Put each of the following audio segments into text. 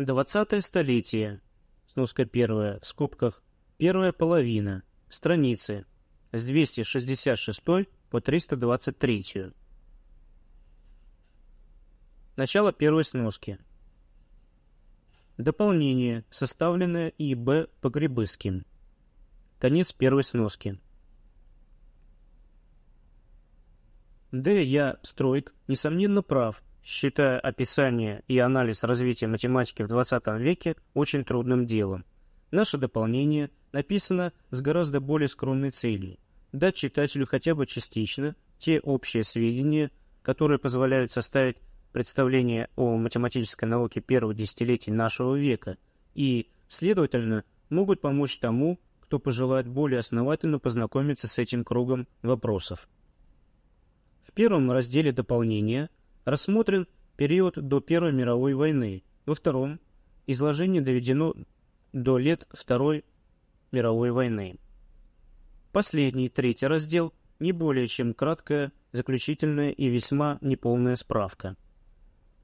Двадцатое столетие. Сноска первая, в скобках, первая половина, страницы, с 266 по 323. Начало первой сноски. Дополнение, составленное И.Б. Погребыским. Конец первой сноски. Д. Я. Стройк, несомненно, прав, считая описание и анализ развития математики в XX веке очень трудным делом. Наше дополнение написано с гораздо более скромной целью – дать читателю хотя бы частично те общие сведения, которые позволяют составить представление о математической науке первых десятилетий нашего века и, следовательно, могут помочь тому, кто пожелает более основательно познакомиться с этим кругом вопросов. В первом разделе дополнения рассмотрен период до Первой мировой войны, во втором изложение доведено до лет Второй мировой войны. Последний, третий раздел не более чем краткая, заключительная и весьма неполная справка.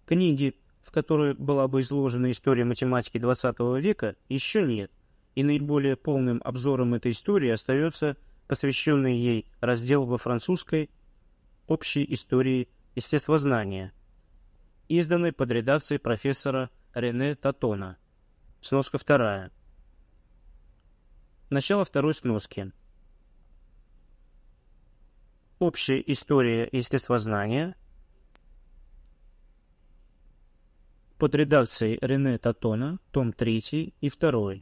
Книги, в которой была бы изложена история математики XX века, еще нет, и наиболее полным обзором этой истории остается посвященный ей раздел во французской общей истории естествознания, изданной под редакцией профессора Рене Татона. Сноска вторая. Начало второй сноски. Общая история естествознания – под редакцией Рене Татона, том 3 и 2.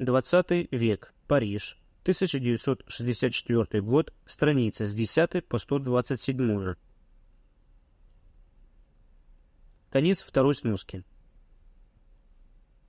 20 век, Париж, 1964 год, страницы с 10 по 127. Конец второй сноски.